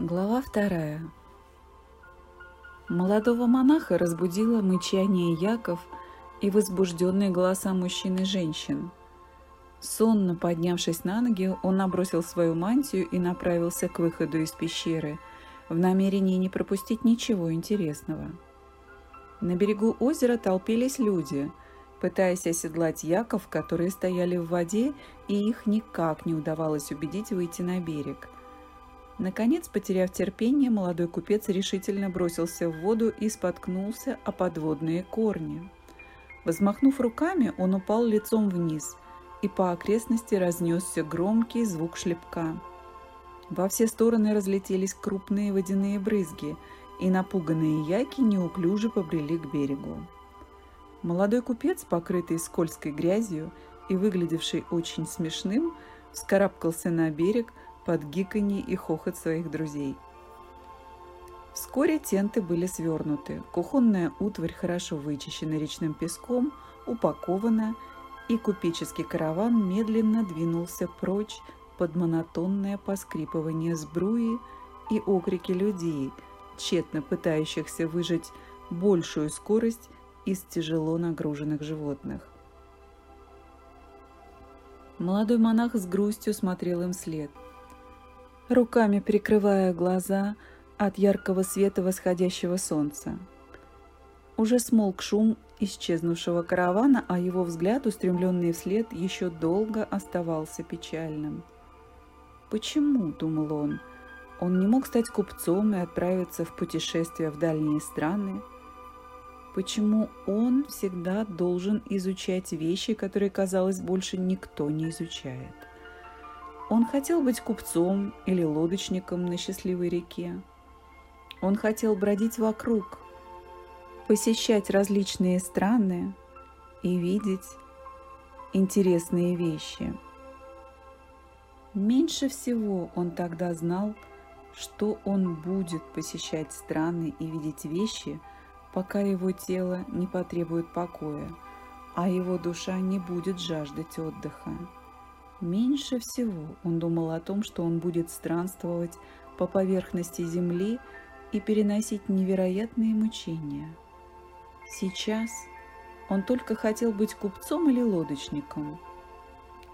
Глава вторая. Молодого монаха разбудило мычание Яков и возбужденные голоса мужчин и женщин. Сонно поднявшись на ноги, он набросил свою мантию и направился к выходу из пещеры, в намерении не пропустить ничего интересного. На берегу озера толпились люди, пытаясь оседлать Яков, которые стояли в воде, и их никак не удавалось убедить выйти на берег – Наконец, потеряв терпение, молодой купец решительно бросился в воду и споткнулся о подводные корни. Возмахнув руками, он упал лицом вниз, и по окрестности разнесся громкий звук шлепка. Во все стороны разлетелись крупные водяные брызги, и напуганные яки неуклюже побрели к берегу. Молодой купец, покрытый скользкой грязью и выглядевший очень смешным, вскарабкался на берег, под гиканье и хохот своих друзей. Вскоре тенты были свернуты, кухонная утварь хорошо вычищена речным песком, упакована, и купеческий караван медленно двинулся прочь под монотонное поскрипывание сбруи и окрики людей, тщетно пытающихся выжать большую скорость из тяжело нагруженных животных. Молодой монах с грустью смотрел им вслед – руками прикрывая глаза от яркого света восходящего солнца. Уже смолк шум исчезнувшего каравана, а его взгляд, устремленный вслед, еще долго оставался печальным. «Почему?» – думал он. Он не мог стать купцом и отправиться в путешествие в дальние страны. Почему он всегда должен изучать вещи, которые, казалось, больше никто не изучает? Он хотел быть купцом или лодочником на счастливой реке. Он хотел бродить вокруг, посещать различные страны и видеть интересные вещи. Меньше всего он тогда знал, что он будет посещать страны и видеть вещи, пока его тело не потребует покоя, а его душа не будет жаждать отдыха. Меньше всего он думал о том, что он будет странствовать по поверхности земли и переносить невероятные мучения. Сейчас он только хотел быть купцом или лодочником.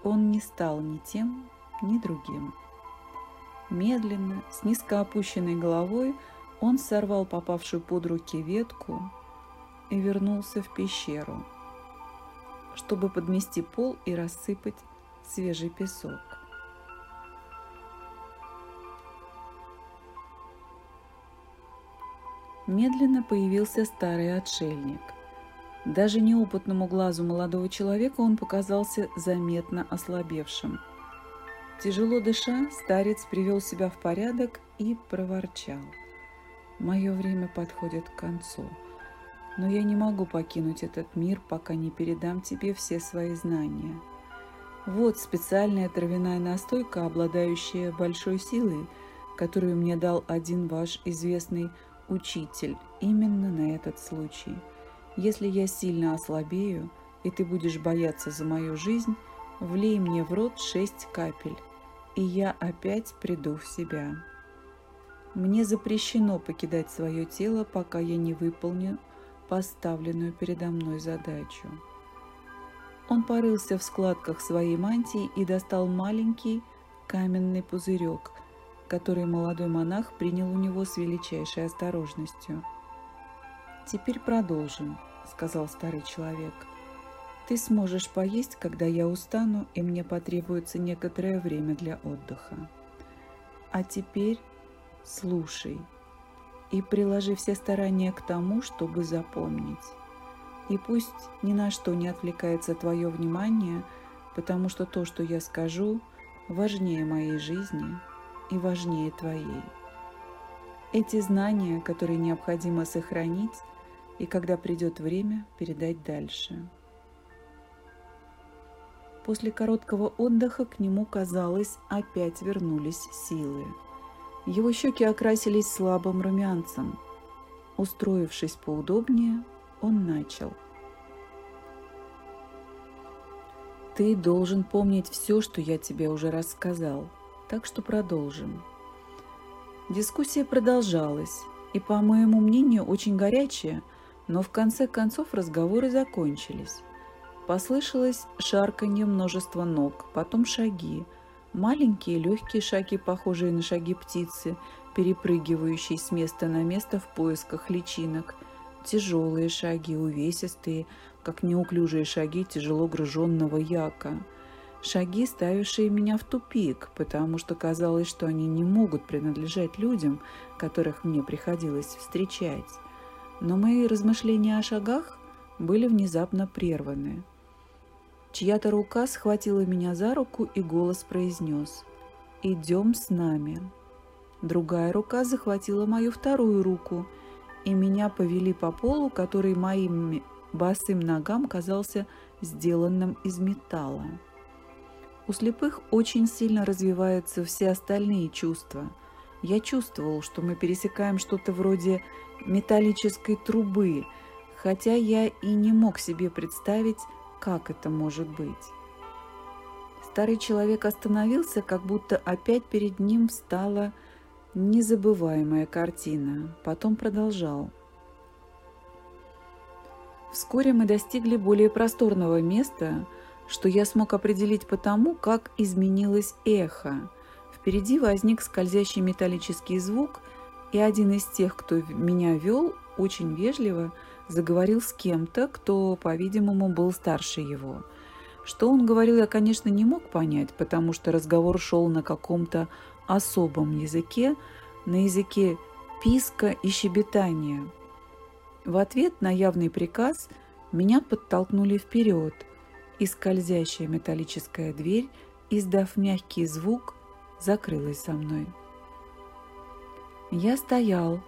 Он не стал ни тем, ни другим. Медленно, с низко опущенной головой, он сорвал попавшую под руки ветку и вернулся в пещеру, чтобы подмести пол и рассыпать свежий песок. Медленно появился старый отшельник. Даже неопытному глазу молодого человека он показался заметно ослабевшим. Тяжело дыша, старец привел себя в порядок и проворчал. «Мое время подходит к концу, но я не могу покинуть этот мир, пока не передам тебе все свои знания». Вот специальная травяная настойка, обладающая большой силой, которую мне дал один ваш известный учитель именно на этот случай. Если я сильно ослабею, и ты будешь бояться за мою жизнь, влей мне в рот шесть капель, и я опять приду в себя. Мне запрещено покидать свое тело, пока я не выполню поставленную передо мной задачу. Он порылся в складках своей мантии и достал маленький каменный пузырек, который молодой монах принял у него с величайшей осторожностью. «Теперь продолжим», — сказал старый человек. «Ты сможешь поесть, когда я устану, и мне потребуется некоторое время для отдыха. А теперь слушай и приложи все старания к тому, чтобы запомнить». И пусть ни на что не отвлекается твое внимание, потому что то, что я скажу, важнее моей жизни и важнее твоей. Эти знания, которые необходимо сохранить и когда придет время, передать дальше. После короткого отдыха к нему, казалось, опять вернулись силы. Его щеки окрасились слабым румянцем. Устроившись поудобнее, он начал. Ты должен помнить все, что я тебе уже рассказал, так что продолжим. Дискуссия продолжалась, и, по моему мнению, очень горячая, но в конце концов разговоры закончились. Послышалось шарканье множества ног, потом шаги. Маленькие легкие шаги, похожие на шаги птицы, перепрыгивающие с места на место в поисках личинок. Тяжелые шаги, увесистые, как неуклюжие шаги тяжело груженного яка – Шаги, ставившие меня в тупик, потому что казалось, что они не могут принадлежать людям, которых мне приходилось встречать. Но мои размышления о шагах были внезапно прерваны. Чья-то рука схватила меня за руку, и голос произнес «Идем с нами». Другая рука захватила мою вторую руку, и меня повели по полу, который моим босым ногам казался сделанным из металла. У слепых очень сильно развиваются все остальные чувства. Я чувствовал, что мы пересекаем что-то вроде металлической трубы, хотя я и не мог себе представить, как это может быть. Старый человек остановился, как будто опять перед ним встала незабываемая картина. Потом продолжал. Вскоре мы достигли более просторного места, что я смог определить потому, как изменилось эхо. Впереди возник скользящий металлический звук, и один из тех, кто меня вел, очень вежливо заговорил с кем-то, кто, по-видимому, был старше его. Что он говорил, я, конечно, не мог понять, потому что разговор шел на каком-то особом языке, на языке писка и щебетания. В ответ на явный приказ меня подтолкнули вперед – и скользящая металлическая дверь, издав мягкий звук, закрылась со мной. Я стоял,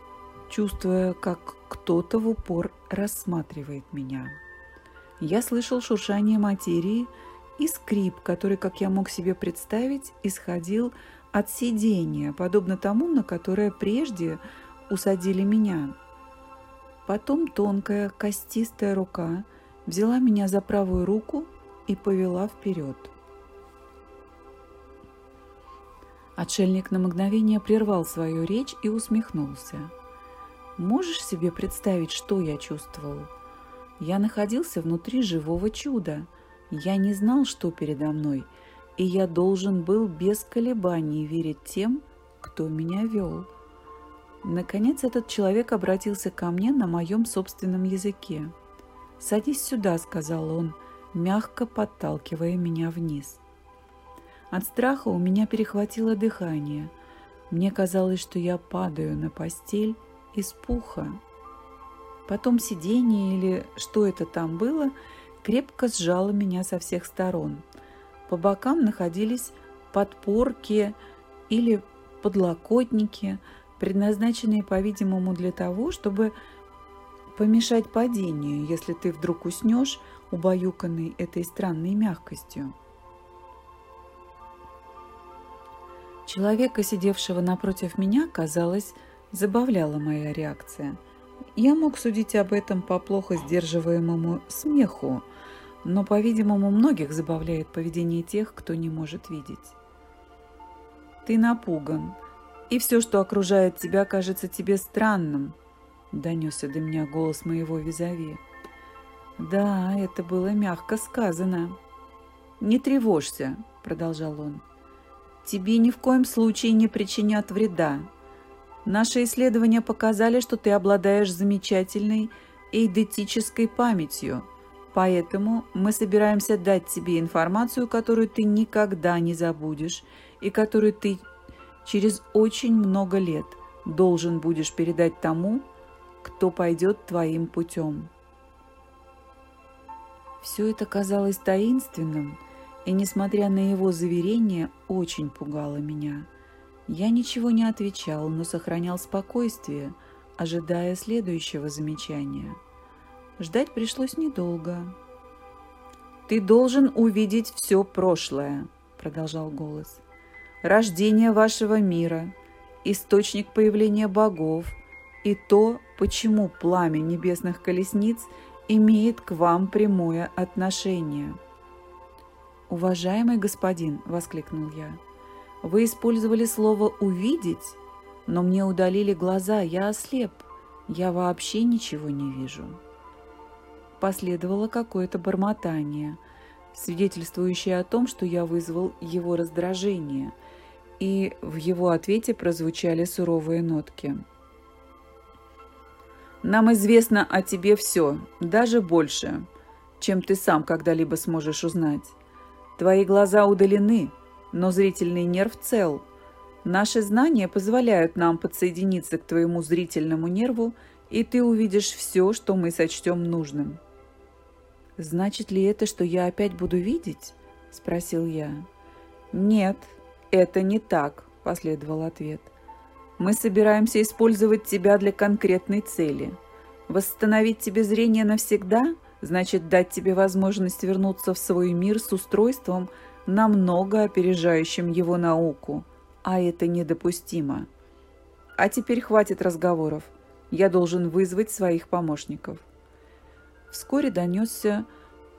чувствуя, как кто-то в упор рассматривает меня. Я слышал шуршание материи и скрип, который, как я мог себе представить, исходил от сидения, подобно тому, на которое прежде усадили меня. Потом тонкая, костистая рука взяла меня за правую руку и повела вперед. Отшельник на мгновение прервал свою речь и усмехнулся. «Можешь себе представить, что я чувствовал? Я находился внутри живого чуда. Я не знал, что передо мной, и я должен был без колебаний верить тем, кто меня вел». Наконец этот человек обратился ко мне на моем собственном языке. «Садись сюда», — сказал он, — мягко подталкивая меня вниз. От страха у меня перехватило дыхание. Мне казалось, что я падаю на постель из пуха. Потом сиденье или что это там было, крепко сжало меня со всех сторон. По бокам находились подпорки или подлокотники, предназначенные, по-видимому, для того, чтобы помешать падению, если ты вдруг уснешь, убаюканный этой странной мягкостью. Человека, сидевшего напротив меня, казалось, забавляла моя реакция. Я мог судить об этом по плохо сдерживаемому смеху, но, по-видимому, многих забавляет поведение тех, кто не может видеть. Ты напуган, и все, что окружает тебя, кажется тебе странным, донесся до меня голос моего визави. Да, это было мягко сказано. «Не тревожься», — продолжал он. «Тебе ни в коем случае не причинят вреда. Наши исследования показали, что ты обладаешь замечательной эйдетической памятью, поэтому мы собираемся дать тебе информацию, которую ты никогда не забудешь и которую ты через очень много лет должен будешь передать тому, кто пойдет твоим путем». Все это казалось таинственным, и, несмотря на его заверение, очень пугало меня. Я ничего не отвечал, но сохранял спокойствие, ожидая следующего замечания. Ждать пришлось недолго. «Ты должен увидеть все прошлое», — продолжал голос. «Рождение вашего мира, источник появления богов и то, почему пламя небесных колесниц — имеет к вам прямое отношение. «Уважаемый господин», – воскликнул я, – «вы использовали слово «увидеть»? Но мне удалили глаза, я ослеп. Я вообще ничего не вижу. Последовало какое-то бормотание, свидетельствующее о том, что я вызвал его раздражение, и в его ответе прозвучали суровые нотки. «Нам известно о тебе все, даже больше, чем ты сам когда-либо сможешь узнать. Твои глаза удалены, но зрительный нерв цел. Наши знания позволяют нам подсоединиться к твоему зрительному нерву, и ты увидишь все, что мы сочтем нужным. «Значит ли это, что я опять буду видеть?» – спросил я. «Нет, это не так», – последовал ответ. «Мы собираемся использовать тебя для конкретной цели. Восстановить тебе зрение навсегда – значит дать тебе возможность вернуться в свой мир с устройством, намного опережающим его науку, а это недопустимо. А теперь хватит разговоров. Я должен вызвать своих помощников. Вскоре донесся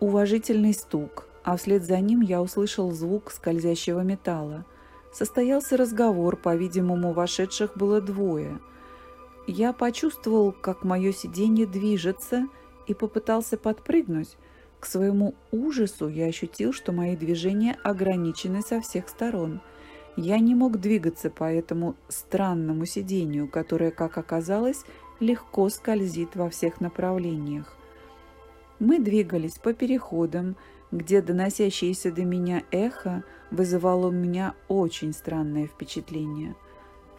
уважительный стук, а вслед за ним я услышал звук скользящего металла. Состоялся разговор, по-видимому, вошедших было двое. Я почувствовал, как мое сиденье движется, и попытался подпрыгнуть. К своему ужасу я ощутил, что мои движения ограничены со всех сторон. Я не мог двигаться по этому странному сиденью, которое, как оказалось, легко скользит во всех направлениях. Мы двигались по переходам, где доносящееся до меня эхо вызывало у меня очень странное впечатление.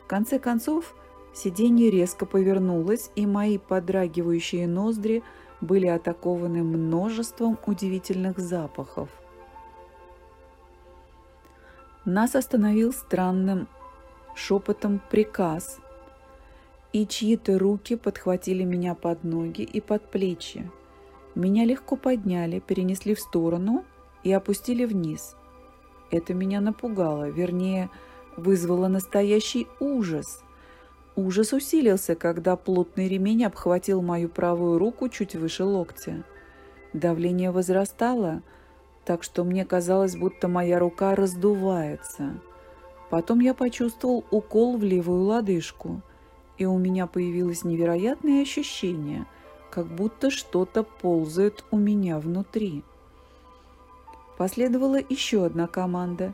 В конце концов, сиденье резко повернулось, и мои подрагивающие ноздри были атакованы множеством удивительных запахов. Нас остановил странным шепотом приказ, и чьи-то руки подхватили меня под ноги и под плечи. Меня легко подняли, перенесли в сторону и опустили вниз. Это меня напугало, вернее, вызвало настоящий ужас. Ужас усилился, когда плотный ремень обхватил мою правую руку чуть выше локтя. Давление возрастало, так что мне казалось, будто моя рука раздувается. Потом я почувствовал укол в левую лодыжку, и у меня появилось невероятное ощущение – как будто что-то ползает у меня внутри. Последовала еще одна команда,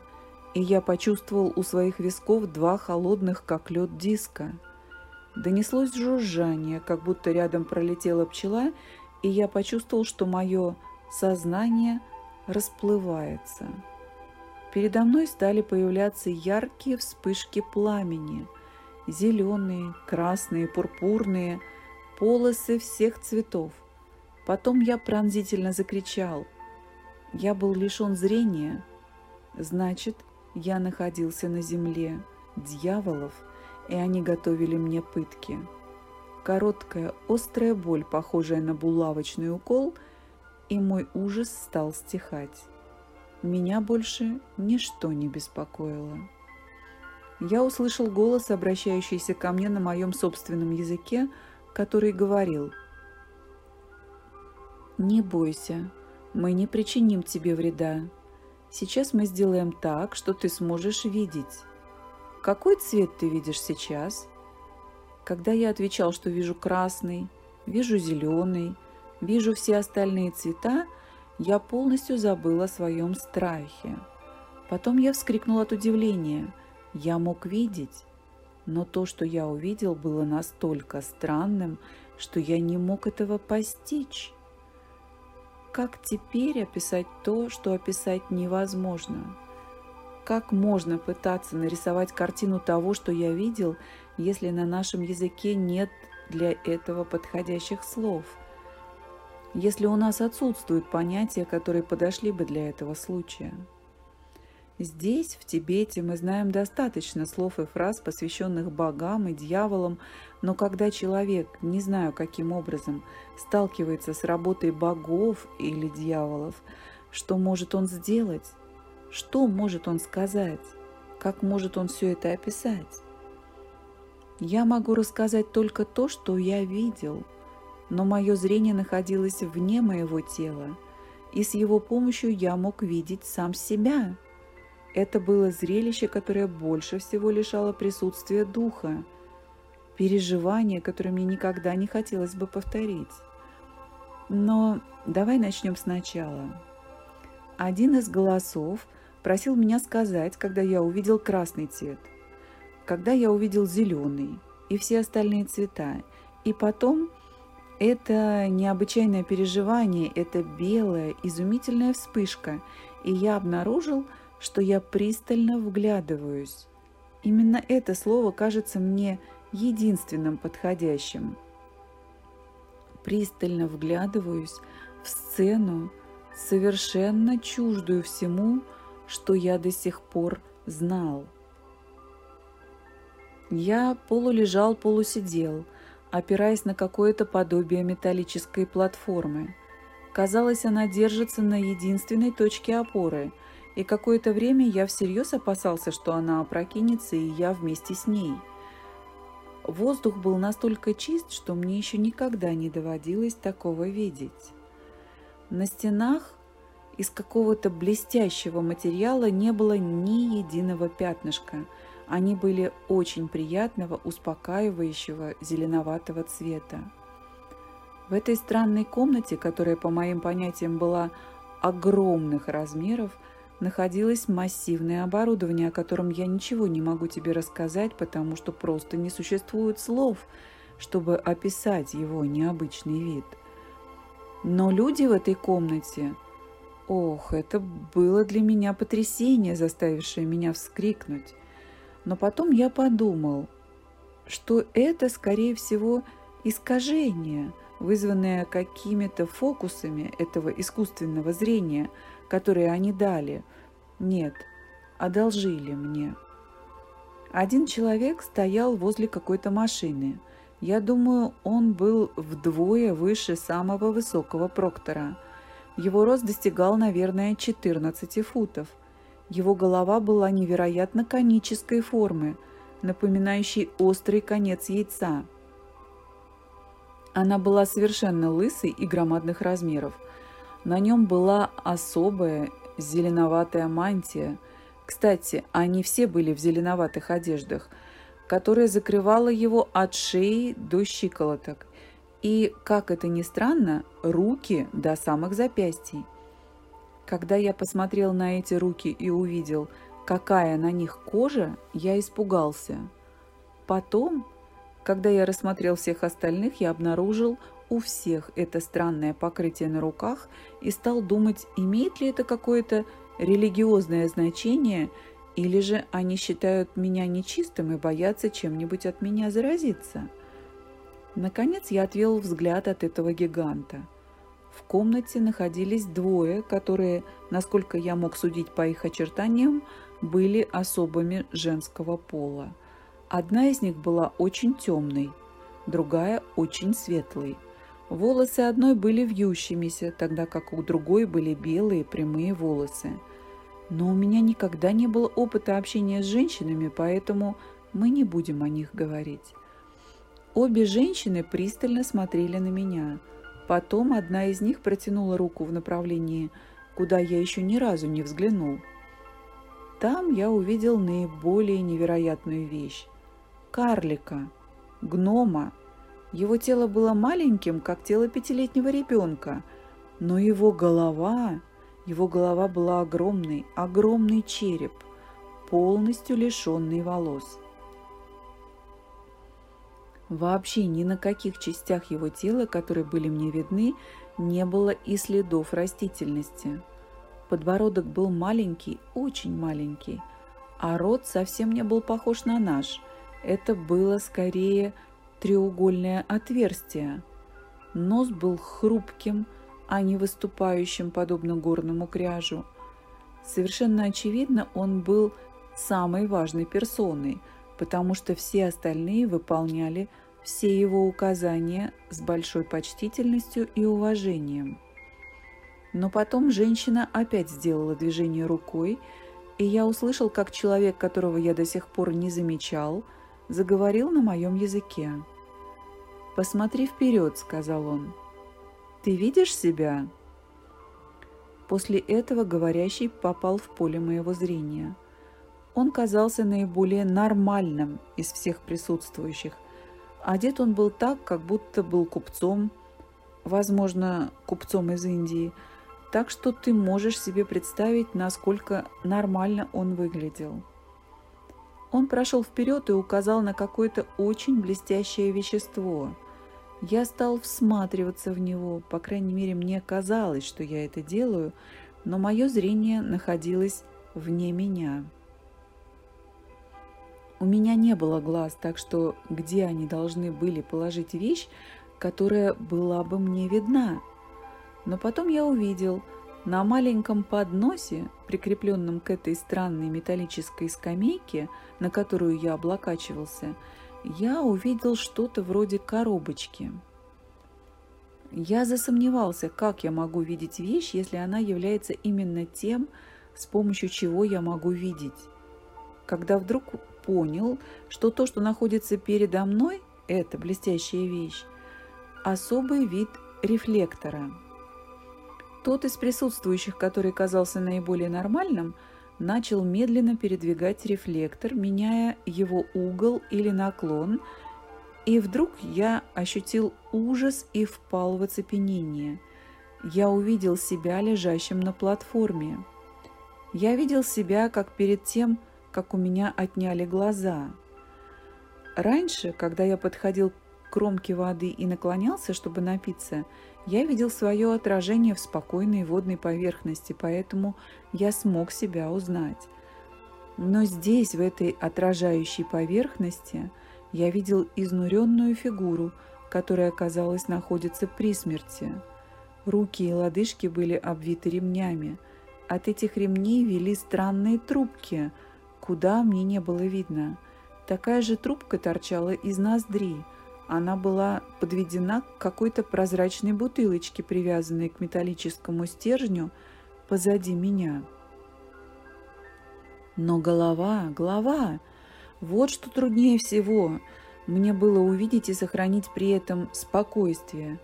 и я почувствовал у своих висков два холодных, как лед, диска. Донеслось жужжание, как будто рядом пролетела пчела, и я почувствовал, что мое сознание расплывается. Передо мной стали появляться яркие вспышки пламени. Зеленые, красные, пурпурные – полосы всех цветов. Потом я пронзительно закричал. Я был лишен зрения. Значит, я находился на земле дьяволов, и они готовили мне пытки. Короткая, острая боль, похожая на булавочный укол, и мой ужас стал стихать. Меня больше ничто не беспокоило. Я услышал голос, обращающийся ко мне на моем собственном языке, который говорил «Не бойся, мы не причиним тебе вреда. Сейчас мы сделаем так, что ты сможешь видеть. Какой цвет ты видишь сейчас?» Когда я отвечал, что вижу красный, вижу зеленый, вижу все остальные цвета, я полностью забыл о своем страхе. Потом я вскрикнул от удивления. Я мог видеть но то, что я увидел, было настолько странным, что я не мог этого постичь. Как теперь описать то, что описать невозможно? Как можно пытаться нарисовать картину того, что я видел, если на нашем языке нет для этого подходящих слов? Если у нас отсутствуют понятия, которые подошли бы для этого случая? Здесь, в Тибете, мы знаем достаточно слов и фраз, посвященных богам и дьяволам, но когда человек, не знаю каким образом, сталкивается с работой богов или дьяволов, что может он сделать? Что может он сказать? Как может он все это описать? Я могу рассказать только то, что я видел, но мое зрение находилось вне моего тела, и с его помощью я мог видеть сам себя – это было зрелище, которое больше всего лишало присутствия духа. переживание, которое мне никогда не хотелось бы повторить. Но давай начнем сначала. Один из голосов просил меня сказать, когда я увидел красный цвет, когда я увидел зеленый и все остальные цвета. И потом это необычайное переживание, это белая, изумительная вспышка, и я обнаружил, что я пристально вглядываюсь. Именно это слово кажется мне единственным подходящим. Пристально вглядываюсь в сцену, совершенно чуждую всему, что я до сих пор знал. Я полулежал, полусидел, опираясь на какое-то подобие металлической платформы. Казалось, она держится на единственной точке опоры, и какое-то время я всерьез опасался, что она опрокинется, и я вместе с ней. Воздух был настолько чист, что мне еще никогда не доводилось такого видеть. На стенах из какого-то блестящего материала не было ни единого пятнышка. Они были очень приятного, успокаивающего зеленоватого цвета. В этой странной комнате, которая по моим понятиям была огромных размеров, находилось массивное оборудование, о котором я ничего не могу тебе рассказать, потому что просто не существует слов, чтобы описать его необычный вид – но люди в этой комнате... Ох, это было для меня потрясение, заставившее меня вскрикнуть. Но потом я подумал, что это, скорее всего, искажение, вызванное какими-то фокусами этого искусственного зрения, которые они дали. Нет, одолжили мне. Один человек стоял возле какой-то машины – я думаю, он был вдвое выше самого высокого проктора. Его рост достигал, наверное, 14 футов. Его голова была невероятно конической формы, напоминающей острый конец яйца. Она была совершенно лысой и громадных размеров. На нем была особая зеленоватая мантия. Кстати, они все были в зеленоватых одеждах – которая закрывала его от шеи до щиколоток и, как это ни странно, руки до самых запястий. Когда я посмотрел на эти руки и увидел, какая на них кожа, я испугался. Потом, когда я рассмотрел всех остальных, я обнаружил у всех это странное покрытие на руках и стал думать, имеет ли это какое-то религиозное значение или же они считают меня нечистым и боятся чем-нибудь от меня заразиться? Наконец я отвел взгляд от этого гиганта. В комнате находились двое, которые, насколько я мог судить по их очертаниям, были особыми женского пола. Одна из них была очень темной, другая очень светлой. Волосы одной были вьющимися, тогда как у другой были белые прямые волосы – но у меня никогда не было опыта общения с женщинами, поэтому мы не будем о них говорить. Обе женщины пристально смотрели на меня. Потом одна из них протянула руку в направлении, куда я еще ни разу не взглянул. Там я увидел наиболее невероятную вещь. Карлика, гнома. Его тело было маленьким, как тело пятилетнего ребенка, но его голова его голова была огромной, огромный череп, полностью лишенный волос. Вообще ни на каких частях его тела, которые были мне видны, не было и следов растительности. Подбородок был маленький, очень маленький, а рот совсем не был похож на наш. Это было скорее треугольное отверстие. Нос был хрупким, а не выступающим, подобно горному кряжу. Совершенно очевидно, он был самой важной персоной, потому что все остальные выполняли все его указания с большой почтительностью и уважением. Но потом женщина опять сделала движение рукой, и я услышал, как человек, которого я до сих пор не замечал, заговорил на моем языке. «Посмотри вперед», — сказал он. Ты видишь себя?» После этого говорящий попал в поле моего зрения. Он казался наиболее нормальным из всех присутствующих. Одет он был так, как будто был купцом, возможно, купцом из Индии, так что ты можешь себе представить, насколько нормально он выглядел. Он прошел вперед и указал на какое-то очень блестящее вещество. Я стал всматриваться в него, по крайней мере, мне казалось, что я это делаю, но мое зрение находилось вне меня. У меня не было глаз, так что где они должны были положить вещь, которая была бы мне видна? Но потом я увидел на маленьком подносе, прикрепленном к этой странной металлической скамейке, на которую я облокачивался, я увидел что-то вроде коробочки. Я засомневался, как я могу видеть вещь, если она является именно тем, с помощью чего я могу видеть. Когда вдруг понял, что то, что находится передо мной, это блестящая вещь, особый вид рефлектора. Тот из присутствующих, который казался наиболее нормальным, начал медленно передвигать рефлектор, меняя его угол или наклон, и вдруг я ощутил ужас и впал в оцепенение. Я увидел себя лежащим на платформе. Я видел себя, как перед тем, как у меня отняли глаза. Раньше, когда я подходил к кромке воды и наклонялся, чтобы напиться, я видел свое отражение в спокойной водной поверхности, поэтому я смог себя узнать. Но здесь, в этой отражающей поверхности, я видел изнуренную фигуру, которая, казалось, находится при смерти. Руки и лодыжки были обвиты ремнями. От этих ремней вели странные трубки – куда мне не было видно. Такая же трубка торчала из ноздри. Она была подведена к какой-то прозрачной бутылочке, привязанной к металлическому стержню позади меня. Но голова, голова, вот что труднее всего. Мне было увидеть и сохранить при этом спокойствие.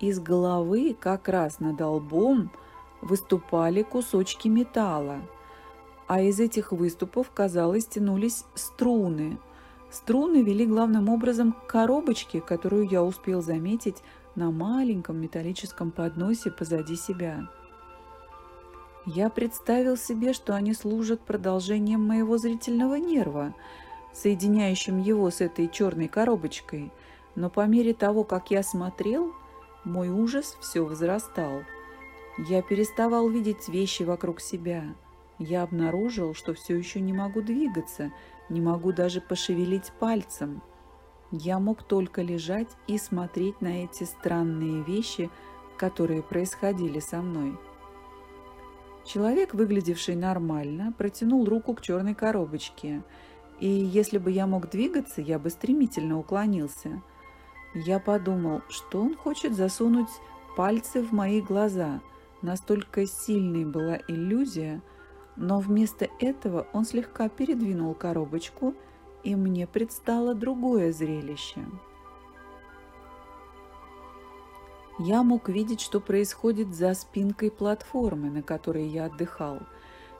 Из головы как раз над лбом выступали кусочки металла – а из этих выступов, казалось, тянулись струны. Струны вели главным образом к коробочке, которую я успел заметить на маленьком металлическом подносе позади себя. Я представил себе, что они служат продолжением моего зрительного нерва, соединяющим его с этой черной коробочкой, но по мере того, как я смотрел, мой ужас все возрастал. Я переставал видеть вещи вокруг себя – я обнаружил, что все еще не могу двигаться, не могу даже пошевелить пальцем. Я мог только лежать и смотреть на эти странные вещи, которые происходили со мной. Человек, выглядевший нормально, протянул руку к черной коробочке, и если бы я мог двигаться, я бы стремительно уклонился. Я подумал, что он хочет засунуть пальцы в мои глаза. Настолько сильной была иллюзия, но вместо этого он слегка передвинул коробочку, и мне предстало другое зрелище. Я мог видеть, что происходит за спинкой платформы, на которой я отдыхал.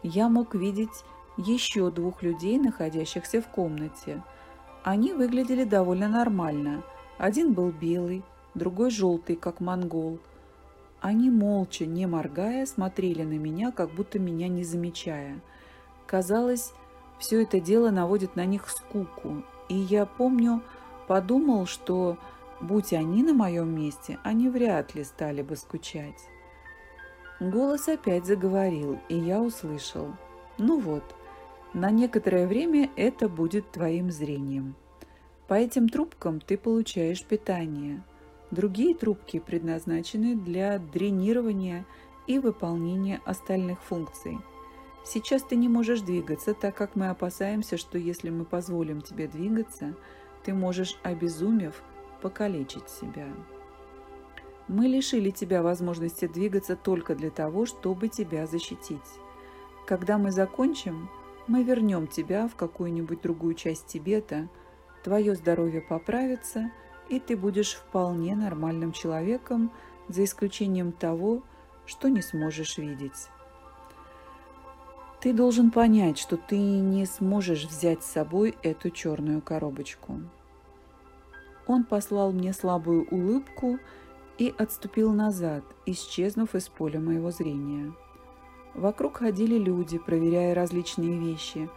Я мог видеть еще двух людей, находящихся в комнате. Они выглядели довольно нормально. Один был белый, другой желтый, как монгол – они молча, не моргая, смотрели на меня, как будто меня не замечая. Казалось, все это дело наводит на них скуку. И я помню, подумал, что, будь они на моем месте, они вряд ли стали бы скучать. Голос опять заговорил, и я услышал. «Ну вот, на некоторое время это будет твоим зрением. По этим трубкам ты получаешь питание. Другие трубки предназначены для дренирования и выполнения остальных функций. Сейчас ты не можешь двигаться, так как мы опасаемся, что если мы позволим тебе двигаться, ты можешь, обезумев, покалечить себя. Мы лишили тебя возможности двигаться только для того, чтобы тебя защитить. Когда мы закончим, мы вернем тебя в какую-нибудь другую часть Тибета, твое здоровье поправится – и ты будешь вполне нормальным человеком, за исключением того, что не сможешь видеть. Ты должен понять, что ты не сможешь взять с собой эту черную коробочку. Он послал мне слабую улыбку и отступил назад, исчезнув из поля моего зрения. Вокруг ходили люди, проверяя различные вещи.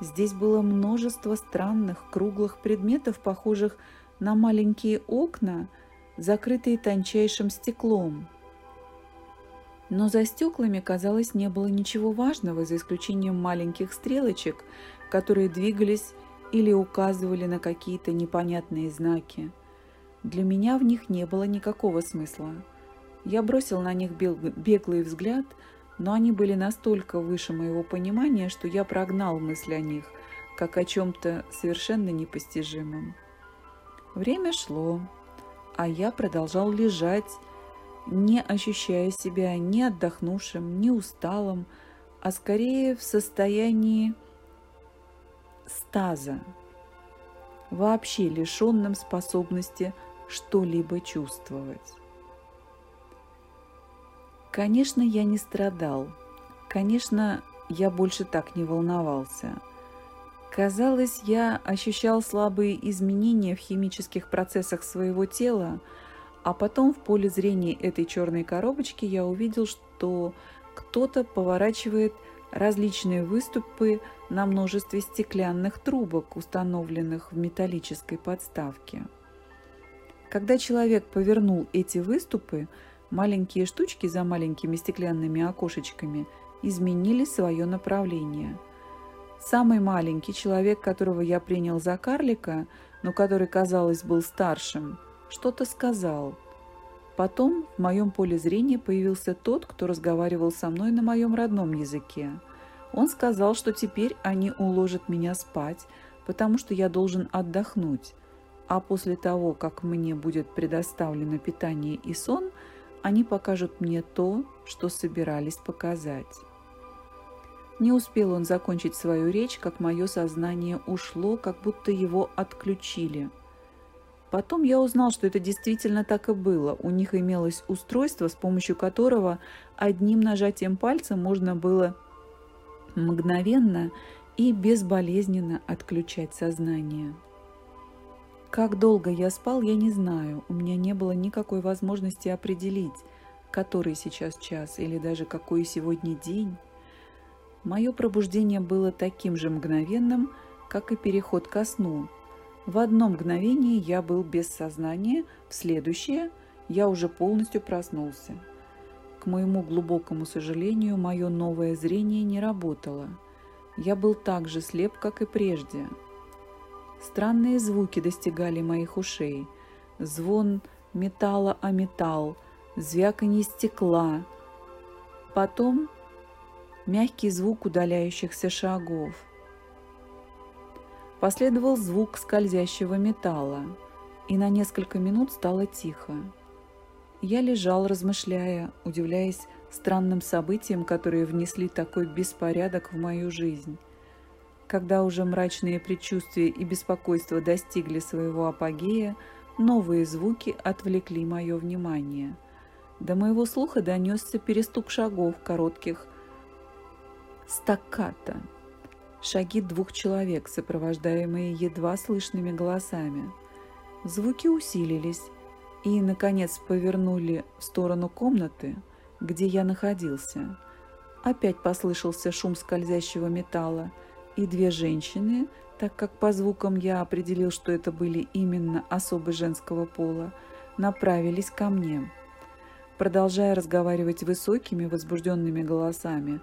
Здесь было множество странных круглых предметов, похожих на маленькие окна, закрытые тончайшим стеклом. Но за стеклами, казалось, не было ничего важного, за исключением маленьких стрелочек, которые двигались или указывали на какие-то непонятные знаки. Для меня в них не было никакого смысла. Я бросил на них беглый взгляд, но они были настолько выше моего понимания, что я прогнал мысль о них, как о чем-то совершенно непостижимом. Время шло, а я продолжал лежать, не ощущая себя ни отдохнувшим, ни усталым, а скорее в состоянии стаза, вообще лишенным способности что-либо чувствовать. Конечно, я не страдал. Конечно, я больше так не волновался. Казалось, я ощущал слабые изменения в химических процессах своего тела, а потом в поле зрения этой черной коробочки я увидел, что кто-то поворачивает различные выступы на множестве стеклянных трубок, установленных в металлической подставке. Когда человек повернул эти выступы, маленькие штучки за маленькими стеклянными окошечками изменили свое направление. Самый маленький человек, которого я принял за карлика, но который, казалось, был старшим, что-то сказал. Потом в моем поле зрения появился тот, кто разговаривал со мной на моем родном языке. Он сказал, что теперь они уложат меня спать, потому что я должен отдохнуть, а после того, как мне будет предоставлено питание и сон, они покажут мне то, что собирались показать. Не успел он закончить свою речь, как мое сознание ушло, как будто его отключили – Потом я узнал, что это действительно так и было. У них имелось устройство, с помощью которого одним нажатием пальца можно было мгновенно и безболезненно отключать сознание. Как долго я спал, я не знаю. У меня не было никакой возможности определить, который сейчас час или даже какой сегодня день. Мое пробуждение было таким же мгновенным, как и переход ко сну – в одно мгновение я был без сознания, в следующее я уже полностью проснулся. К моему глубокому сожалению, мое новое зрение не работало. Я был так же слеп, как и прежде. Странные звуки достигали моих ушей. Звон металла о металл, звяканье стекла. Потом мягкий звук удаляющихся шагов – Последовал звук скользящего металла, и на несколько минут стало тихо. Я лежал, размышляя, удивляясь странным событиям, которые внесли такой беспорядок в мою жизнь. Когда уже мрачные предчувствия и беспокойство достигли своего апогея, новые звуки отвлекли мое внимание. До моего слуха донесся перестук шагов коротких стаккато – шаги двух человек, сопровождаемые едва слышными голосами. Звуки усилились и, наконец, повернули в сторону комнаты, где я находился. Опять послышался шум скользящего металла, и две женщины, так как по звукам я определил, что это были именно особы женского пола, направились ко мне. Продолжая разговаривать высокими, возбужденными голосами,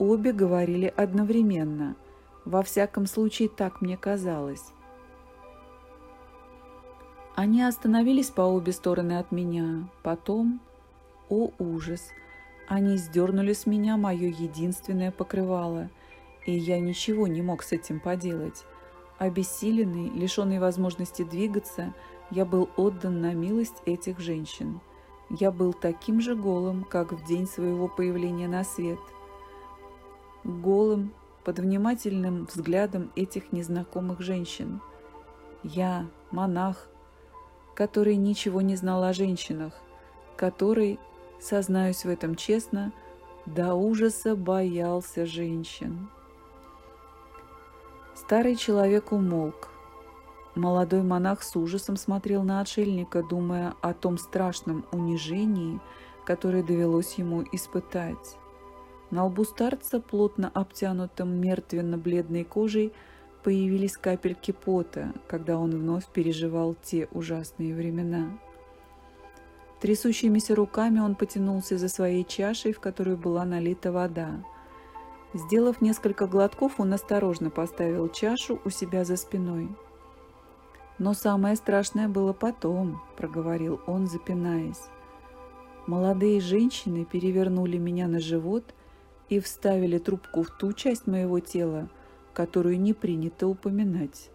обе говорили одновременно – во всяком случае, так мне казалось. Они остановились по обе стороны от меня. Потом, о ужас, они сдернули с меня мое единственное покрывало, и я ничего не мог с этим поделать. Обессиленный, лишенный возможности двигаться, я был отдан на милость этих женщин. Я был таким же голым, как в день своего появления на свет. Голым, под внимательным взглядом этих незнакомых женщин. Я монах, который ничего не знал о женщинах, который, сознаюсь в этом честно, до ужаса боялся женщин. Старый человек умолк. Молодой монах с ужасом смотрел на отшельника, думая о том страшном унижении, которое довелось ему испытать. На лбу старца, плотно обтянутым мертвенно-бледной кожей, появились капельки пота, когда он вновь переживал те ужасные времена. Трясущимися руками он потянулся за своей чашей, в которую была налита вода. Сделав несколько глотков, он осторожно поставил чашу у себя за спиной. «Но самое страшное было потом», — проговорил он, запинаясь. «Молодые женщины перевернули меня на живот и вставили трубку в ту часть моего тела, которую не принято упоминать.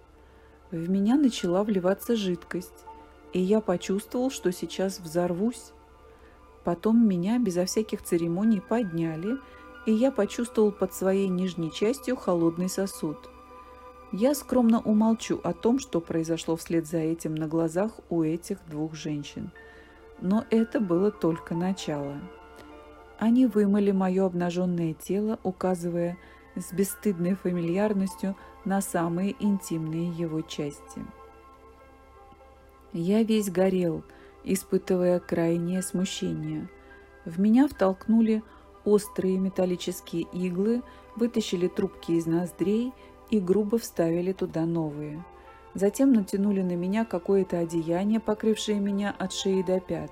В меня начала вливаться жидкость, и я почувствовал, что сейчас взорвусь. Потом меня безо всяких церемоний подняли, и я почувствовал под своей нижней частью холодный сосуд. Я скромно умолчу о том, что произошло вслед за этим на глазах у этих двух женщин. Но это было только начало. Они вымыли мое обнаженное тело, указывая с бесстыдной фамильярностью на самые интимные его части. Я весь горел, испытывая крайнее смущение. В меня втолкнули острые металлические иглы, вытащили трубки из ноздрей и грубо вставили туда новые. Затем натянули на меня какое-то одеяние, покрывшее меня от шеи до пят.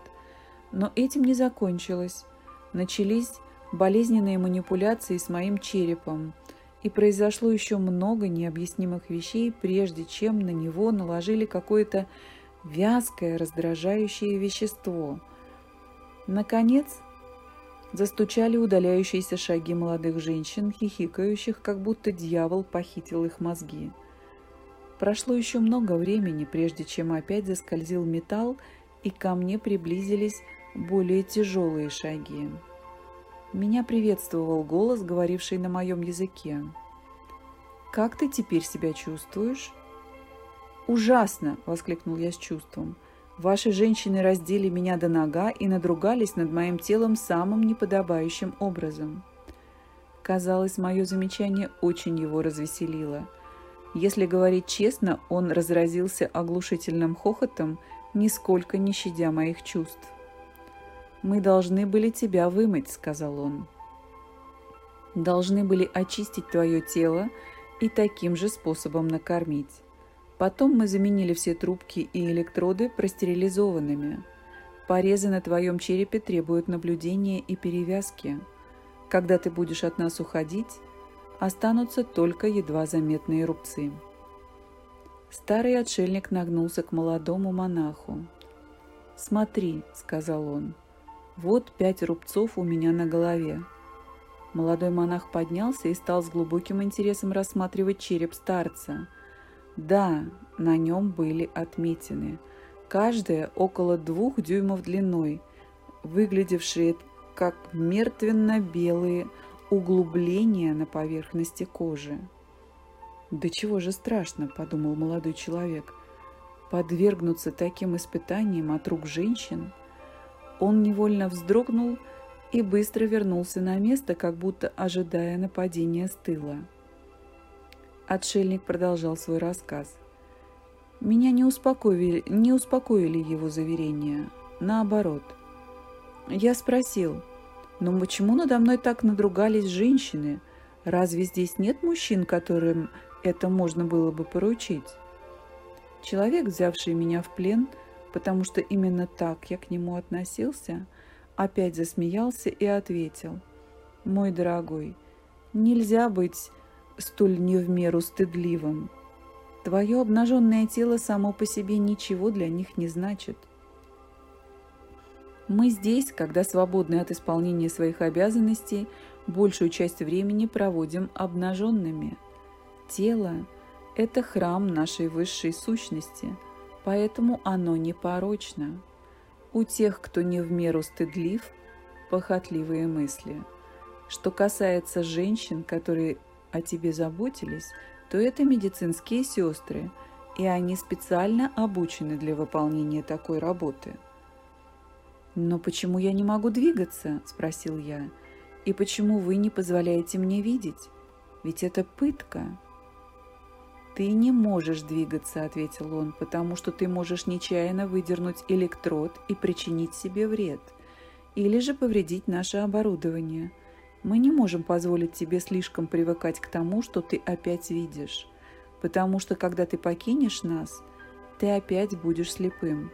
Но этим не закончилось. Начались болезненные манипуляции с моим черепом, и произошло еще много необъяснимых вещей, прежде чем на него наложили какое-то вязкое, раздражающее вещество. Наконец, Застучали удаляющиеся шаги молодых женщин, хихикающих, как будто дьявол похитил их мозги. Прошло еще много времени, прежде чем опять заскользил металл, и ко мне приблизились более тяжелые шаги. Меня приветствовал голос, говоривший на моем языке. «Как ты теперь себя чувствуешь?» «Ужасно!» – воскликнул я с чувством. Ваши женщины раздели меня до нога и надругались над моим телом самым неподобающим образом. Казалось, мое замечание очень его развеселило. Если говорить честно, он разразился оглушительным хохотом, нисколько не щадя моих чувств. «Мы должны были тебя вымыть», — сказал он. «Должны были очистить твое тело и таким же способом накормить. Потом мы заменили все трубки и электроды простерилизованными. Порезы на твоем черепе требуют наблюдения и перевязки. Когда ты будешь от нас уходить, останутся только едва заметные рубцы. Старый отшельник нагнулся к молодому монаху. «Смотри», — сказал он, — «вот пять рубцов у меня на голове». Молодой монах поднялся и стал с глубоким интересом рассматривать череп старца — да, на нем были отметины, каждая около двух дюймов длиной, выглядевшие как мертвенно-белые углубления на поверхности кожи. «Да чего же страшно», — подумал молодой человек, — «подвергнуться таким испытаниям от рук женщин?» Он невольно вздрогнул и быстро вернулся на место, как будто ожидая нападения с тыла. Отшельник продолжал свой рассказ. Меня не успокоили, не успокоили его заверения. Наоборот. Я спросил, но почему надо мной так надругались женщины? Разве здесь нет мужчин, которым это можно было бы поручить? Человек, взявший меня в плен, потому что именно так я к нему относился, опять засмеялся и ответил. «Мой дорогой, нельзя быть столь не в меру стыдливым. Твое обнаженное тело само по себе ничего для них не значит. Мы здесь, когда свободны от исполнения своих обязанностей, большую часть времени проводим обнаженными. Тело – это храм нашей высшей сущности, поэтому оно непорочно. У тех, кто не в меру стыдлив, похотливые мысли. Что касается женщин, которые о тебе заботились, то это медицинские сестры, и они специально обучены для выполнения такой работы. «Но почему я не могу двигаться?» – спросил я. «И почему вы не позволяете мне видеть? Ведь это пытка». «Ты не можешь двигаться», — ответил он, «потому что ты можешь нечаянно выдернуть электрод и причинить себе вред, или же повредить наше оборудование. Мы не можем позволить тебе слишком привыкать к тому, что ты опять видишь, потому что когда ты покинешь нас, ты опять будешь слепым.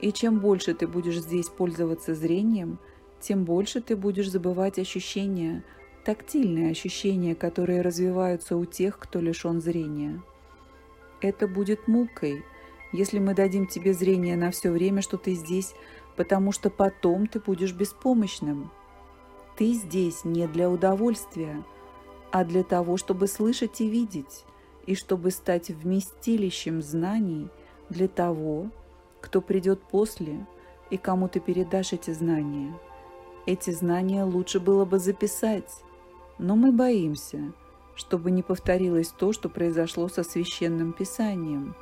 И чем больше ты будешь здесь пользоваться зрением, тем больше ты будешь забывать ощущения, тактильные ощущения, которые развиваются у тех, кто лишен зрения. Это будет мукой, если мы дадим тебе зрение на все время, что ты здесь, потому что потом ты будешь беспомощным. Ты здесь не для удовольствия, а для того, чтобы слышать и видеть, и чтобы стать вместилищем знаний для того, кто придет после и кому ты передашь эти знания. Эти знания лучше было бы записать, но мы боимся, чтобы не повторилось то, что произошло со священным писанием.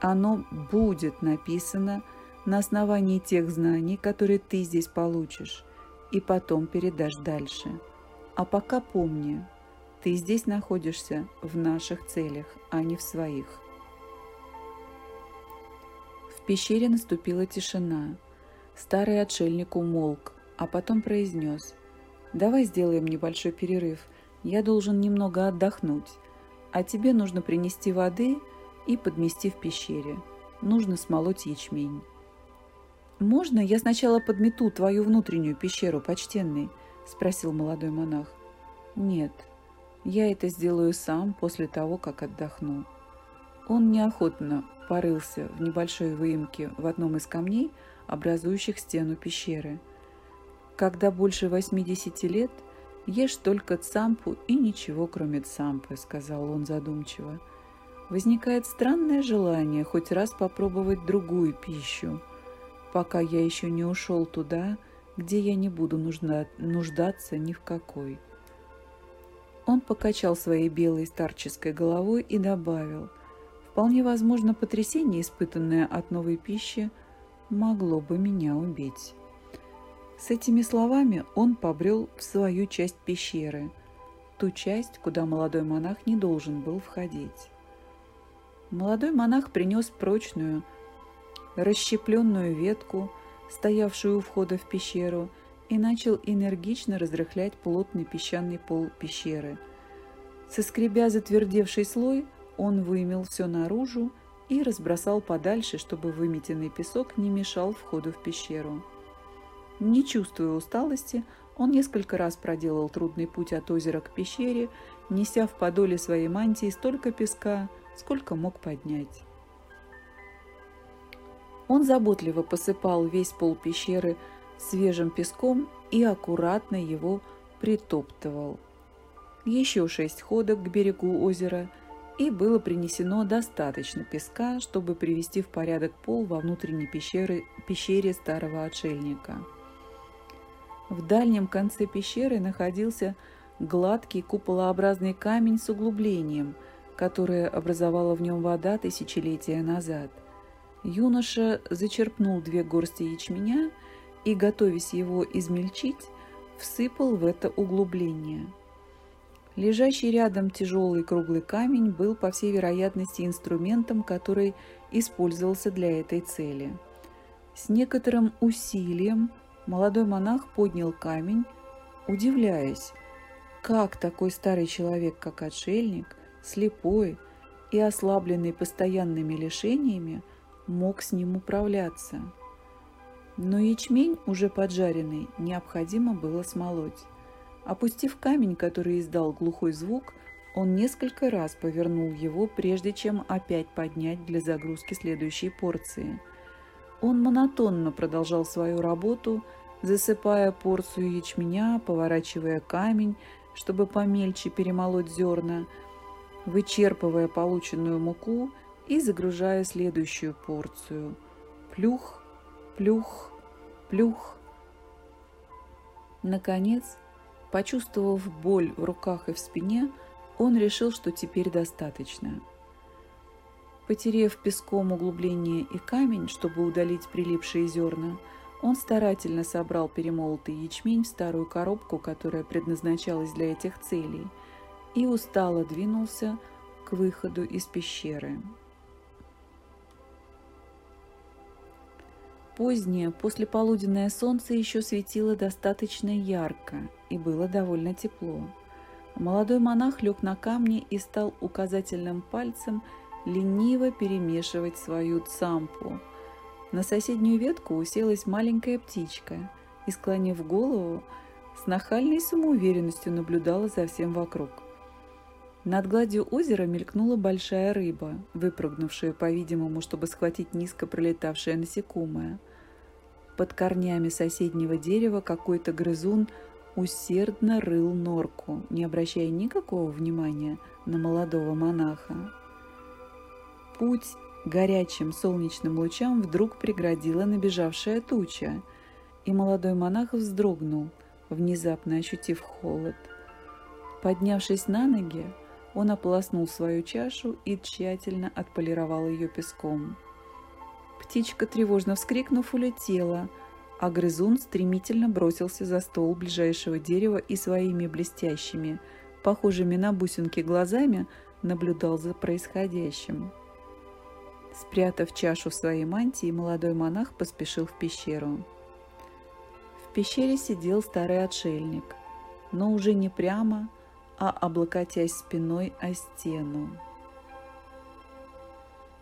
Оно будет написано на основании тех знаний, которые ты здесь получишь, и потом передашь дальше. А пока помни, ты здесь находишься в наших целях, а не в своих. В пещере наступила тишина. Старый отшельник умолк, а потом произнес – Давай сделаем небольшой перерыв. Я должен немного отдохнуть. А тебе нужно принести воды и подмести в пещере. Нужно смолоть ячмень. «Можно я сначала подмету твою внутреннюю пещеру, почтенный?» – спросил молодой монах. «Нет, я это сделаю сам после того, как отдохну». Он неохотно порылся в небольшой выемке в одном из камней, образующих стену пещеры – когда больше 80 лет, ешь только цампу и ничего, кроме цампы, сказал он задумчиво. Возникает странное желание хоть раз попробовать другую пищу, пока я еще не ушел туда, где я не буду нужда, нуждаться ни в какой. Он покачал своей белой старческой головой и добавил, «Вполне возможно, потрясение, испытанное от новой пищи, могло бы меня убить». С этими словами он побрел в свою часть пещеры, ту часть, куда молодой монах не должен был входить. Молодой монах принес прочную, расщепленную ветку, стоявшую у входа в пещеру, и начал энергично разрыхлять плотный песчаный пол пещеры. Соскребя затвердевший слой, он вымел все наружу и разбросал подальше, чтобы выметенный песок не мешал входу в пещеру. Не чувствуя усталости, он несколько раз проделал трудный путь от озера к пещере, неся в подоле своей мантии столько песка, сколько мог поднять. Он заботливо посыпал весь пол пещеры свежим песком и аккуратно его притоптывал. Еще шесть ходок к берегу озера, и было принесено достаточно песка, чтобы привести в порядок пол во внутренней пещере, пещере старого отшельника. В дальнем конце пещеры находился гладкий куполообразный камень с углублением, которое образовала в нем вода тысячелетия назад. Юноша зачерпнул две горсти ячменя и, готовясь его измельчить, всыпал в это углубление. Лежащий рядом тяжелый круглый камень был, по всей вероятности, инструментом, который использовался для этой цели. С некоторым усилием молодой монах поднял камень, удивляясь, как такой старый человек, как отшельник, слепой и ослабленный постоянными лишениями, мог с ним управляться. Но ячмень, уже поджаренный, необходимо было смолоть. Опустив камень, который издал глухой звук, он несколько раз повернул его, прежде чем опять поднять для загрузки следующей порции – он монотонно продолжал свою работу, засыпая порцию ячменя, поворачивая камень, чтобы помельче перемолоть зерна, вычерпывая полученную муку и загружая следующую порцию. Плюх, плюх, плюх. Наконец, почувствовав боль в руках и в спине, он решил, что теперь достаточно – Потерев песком углубление и камень, чтобы удалить прилипшие зерна, он старательно собрал перемолотый ячмень в старую коробку, которая предназначалась для этих целей, и устало двинулся к выходу из пещеры. Позднее, послеполуденное солнце еще светило достаточно ярко и было довольно тепло. Молодой монах лег на камни и стал указательным пальцем лениво перемешивать свою цампу. На соседнюю ветку уселась маленькая птичка и, склонив голову, с нахальной самоуверенностью наблюдала за всем вокруг. Над гладью озера мелькнула большая рыба, выпрыгнувшая, по-видимому, чтобы схватить низко пролетавшее насекомое. Под корнями соседнего дерева какой-то грызун усердно рыл норку, не обращая никакого внимания на молодого монаха. Путь горячим солнечным лучам вдруг преградила набежавшая туча, и молодой монах вздрогнул, внезапно ощутив холод. Поднявшись на ноги, он ополоснул свою чашу и тщательно отполировал ее песком. Птичка, тревожно вскрикнув, улетела, а грызун стремительно бросился за стол ближайшего дерева и своими блестящими, похожими на бусинки глазами, наблюдал за происходящим. Спрятав чашу в своей мантии, молодой монах поспешил в пещеру. В пещере сидел старый отшельник, но уже не прямо, а облокотясь спиной о стену.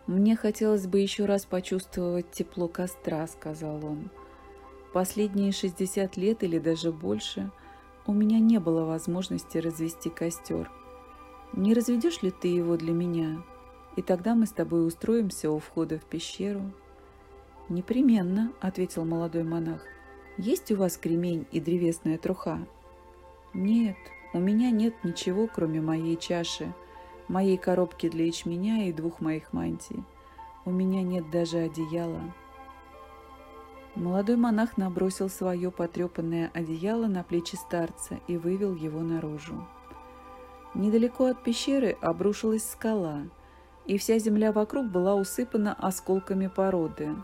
«Мне хотелось бы еще раз почувствовать тепло костра», — сказал он. «Последние 60 лет или даже больше у меня не было возможности развести костер. Не разведешь ли ты его для меня? И тогда мы с тобой устроимся у входа в пещеру». «Непременно», — ответил молодой монах. «Есть у вас кремень и древесная труха?» «Нет», у меня нет ничего, кроме моей чаши, моей коробки для ячменя и двух моих мантий. У меня нет даже одеяла. Молодой монах набросил свое потрепанное одеяло на плечи старца и вывел его наружу. Недалеко от пещеры обрушилась скала, и вся земля вокруг была усыпана осколками породы.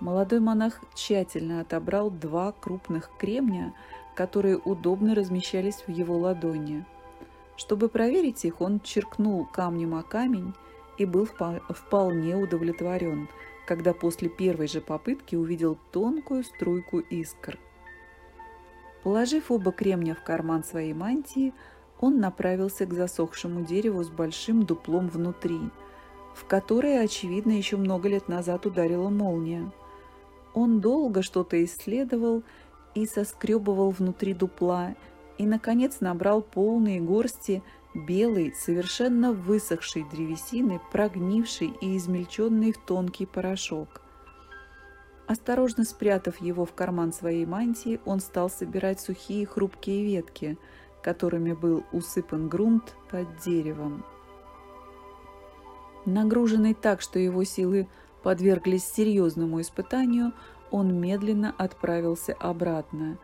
Молодой монах тщательно отобрал два крупных кремня, которые удобно размещались в его ладони. Чтобы проверить их, он черкнул камнем о камень и был вполне удовлетворен, когда после первой же попытки увидел тонкую струйку искр. Положив оба кремня в карман своей мантии, он направился к засохшему дереву с большим дуплом внутри, в которое, очевидно, еще много лет назад ударила молния. Он долго что-то исследовал и соскребывал внутри дупла, и, наконец, набрал полные горсти белой, совершенно высохшей древесины, прогнившей и измельченной в тонкий порошок. Осторожно спрятав его в карман своей мантии, он стал собирать сухие хрупкие ветки, которыми был усыпан грунт под деревом. Нагруженный так, что его силы подверглись серьезному испытанию, он медленно отправился обратно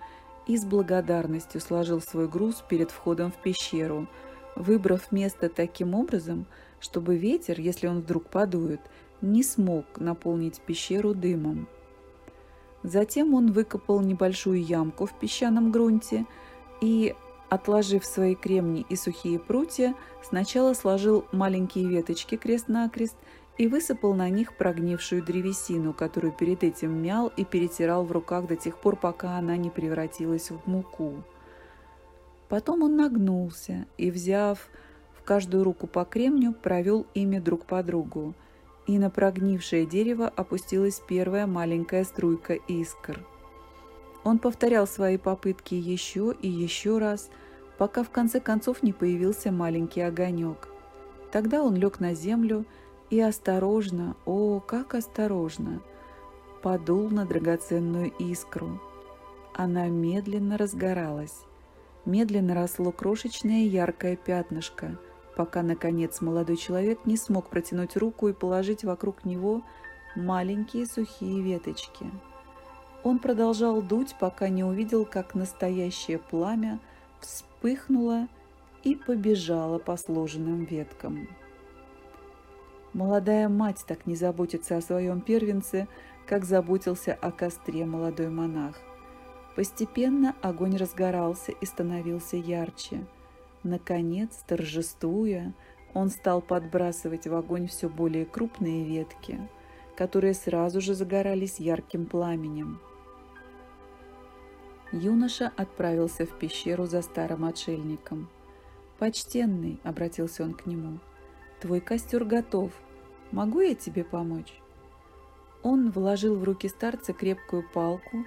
и с благодарностью сложил свой груз перед входом в пещеру, выбрав место таким образом, чтобы ветер, если он вдруг подует, не смог наполнить пещеру дымом. Затем он выкопал небольшую ямку в песчаном грунте и, отложив свои кремни и сухие прутья, сначала сложил маленькие веточки крест-накрест и высыпал на них прогнившую древесину, которую перед этим мял и перетирал в руках до тех пор, пока она не превратилась в муку. Потом он нагнулся и, взяв в каждую руку по кремню, провел ими друг по другу, и на прогнившее дерево опустилась первая маленькая струйка искр. Он повторял свои попытки еще и еще раз, пока в конце концов не появился маленький огонек. Тогда он лег на землю и осторожно, о, как осторожно, подул на драгоценную искру. Она медленно разгоралась. Медленно росло крошечное яркое пятнышко, пока, наконец, молодой человек не смог протянуть руку и положить вокруг него маленькие сухие веточки. Он продолжал дуть, пока не увидел, как настоящее пламя вспыхнуло и побежало по сложенным веткам. Молодая мать так не заботится о своем первенце, как заботился о костре молодой монах. Постепенно огонь разгорался и становился ярче. Наконец, торжествуя, он стал подбрасывать в огонь все более крупные ветки, которые сразу же загорались ярким пламенем. Юноша отправился в пещеру за старым отшельником. «Почтенный», — обратился он к нему, — «твой костер готов. Могу я тебе помочь?» Он вложил в руки старца крепкую палку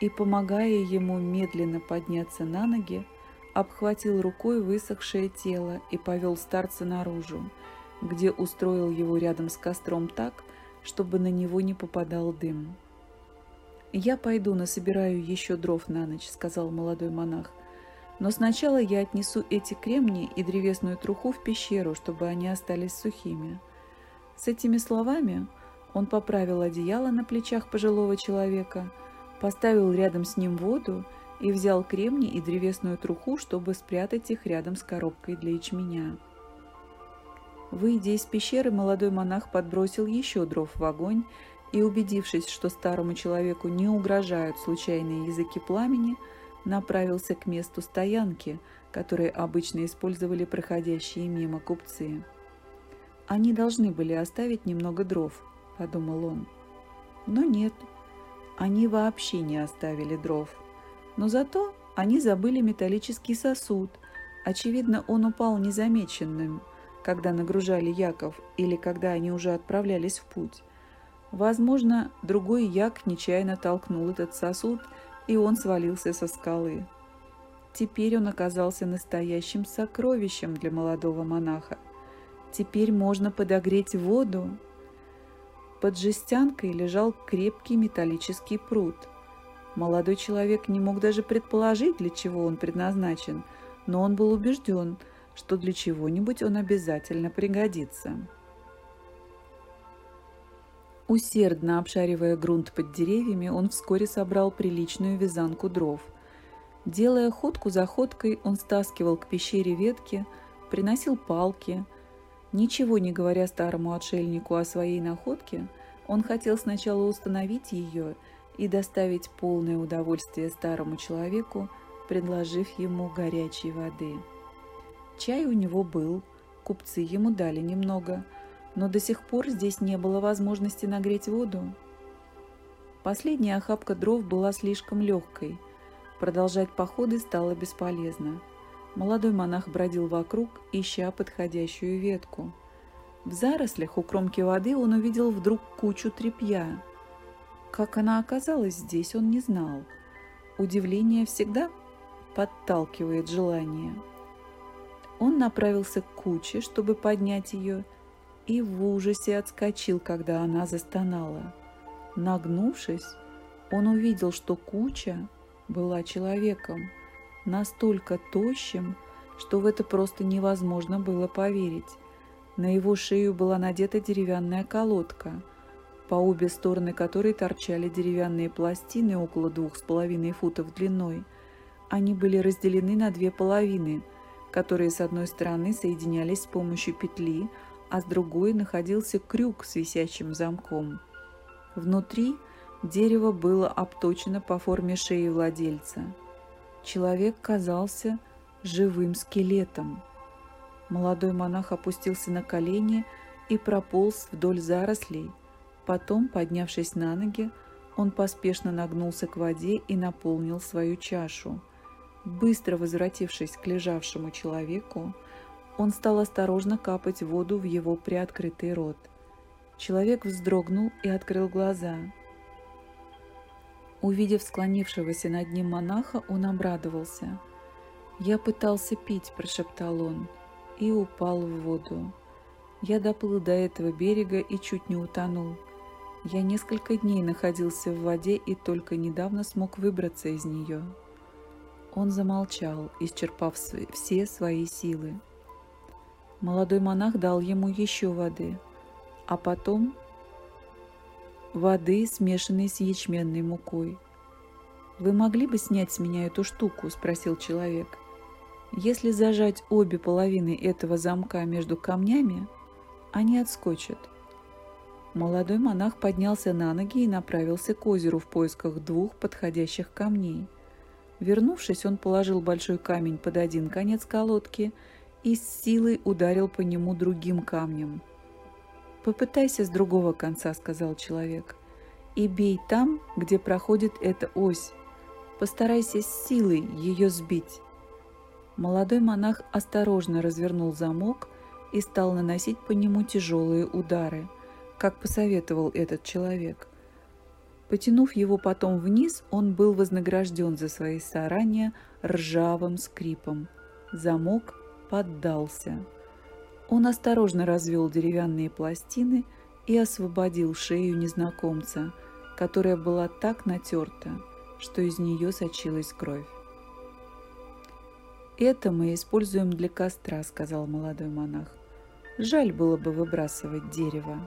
и, помогая ему медленно подняться на ноги, обхватил рукой высохшее тело и повел старца наружу, где устроил его рядом с костром так, чтобы на него не попадал дым. «Я пойду насобираю еще дров на ночь», — сказал молодой монах. «Но сначала я отнесу эти кремни и древесную труху в пещеру, чтобы они остались сухими». С этими словами он поправил одеяло на плечах пожилого человека, поставил рядом с ним воду и взял кремни и древесную труху, чтобы спрятать их рядом с коробкой для ячменя. Выйдя из пещеры, молодой монах подбросил еще дров в огонь и, убедившись, что старому человеку не угрожают случайные языки пламени, направился к месту стоянки, которые обычно использовали проходящие мимо купцы. «Они должны были оставить немного дров», – подумал он. Но нет, они вообще не оставили дров – но зато они забыли металлический сосуд. Очевидно, он упал незамеченным, когда нагружали Яков или когда они уже отправлялись в путь. Возможно, другой Як нечаянно толкнул этот сосуд, и он свалился со скалы. Теперь он оказался настоящим сокровищем для молодого монаха. Теперь можно подогреть воду. Под жестянкой лежал крепкий металлический пруд – Молодой человек не мог даже предположить, для чего он предназначен, но он был убежден, что для чего-нибудь он обязательно пригодится. Усердно обшаривая грунт под деревьями, он вскоре собрал приличную вязанку дров. Делая ходку за ходкой, он стаскивал к пещере ветки, приносил палки. Ничего не говоря старому отшельнику о своей находке, он хотел сначала установить ее – и доставить полное удовольствие старому человеку, предложив ему горячей воды. Чай у него был, купцы ему дали немного, но до сих пор здесь не было возможности нагреть воду. Последняя охапка дров была слишком легкой. Продолжать походы стало бесполезно. Молодой монах бродил вокруг, ища подходящую ветку. В зарослях у кромки воды он увидел вдруг кучу тряпья. Как она оказалась здесь, он не знал. Удивление всегда подталкивает желание. Он направился к куче, чтобы поднять ее, и в ужасе отскочил, когда она застонала. Нагнувшись, он увидел, что куча была человеком, настолько тощим, что в это просто невозможно было поверить. На его шею была надета деревянная колодка – по обе стороны которой торчали деревянные пластины около двух с половиной футов длиной. Они были разделены на две половины, которые с одной стороны соединялись с помощью петли, а с другой находился крюк с висящим замком. Внутри дерево было обточено по форме шеи владельца. Человек казался живым скелетом. Молодой монах опустился на колени и прополз вдоль зарослей – Потом, поднявшись на ноги, он поспешно нагнулся к воде и наполнил свою чашу. Быстро возвратившись к лежавшему человеку, он стал осторожно капать воду в его приоткрытый рот. Человек вздрогнул и открыл глаза. Увидев склонившегося над ним монаха, он обрадовался. «Я пытался пить», – прошептал он, и упал в воду. Я доплыл до этого берега и чуть не утонул. Я несколько дней находился в воде и только недавно смог выбраться из нее. Он замолчал, исчерпав все свои силы. Молодой монах дал ему еще воды, а потом воды, смешанной с ячменной мукой. «Вы могли бы снять с меня эту штуку?» – спросил человек. «Если зажать обе половины этого замка между камнями, они отскочат. Молодой монах поднялся на ноги и направился к озеру в поисках двух подходящих камней. Вернувшись, он положил большой камень под один конец колодки и с силой ударил по нему другим камнем. «Попытайся с другого конца», — сказал человек, — «и бей там, где проходит эта ось. Постарайся с силой ее сбить». Молодой монах осторожно развернул замок и стал наносить по нему тяжелые удары, как посоветовал этот человек. Потянув его потом вниз, он был вознагражден за свои старания ржавым скрипом. Замок поддался. Он осторожно развел деревянные пластины и освободил шею незнакомца, которая была так натерта, что из нее сочилась кровь. «Это мы используем для костра», — сказал молодой монах. «Жаль было бы выбрасывать дерево».